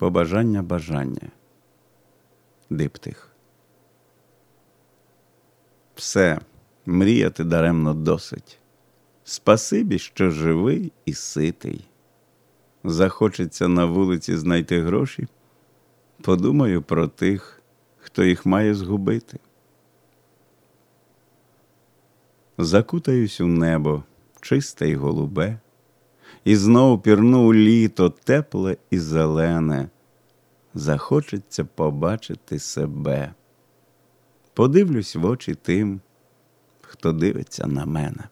Побажання бажання. Диптих. Все, мріяти даремно досить. Спасибі, що живий і ситий. Захочеться на вулиці знайти гроші. Подумаю про тих, хто їх має згубити. Закутаюсь у небо, чисте й голубе, і знов пірну у літо тепле і зелене. Захочеться побачити себе. Подивлюсь в очі тим, хто дивиться на мене.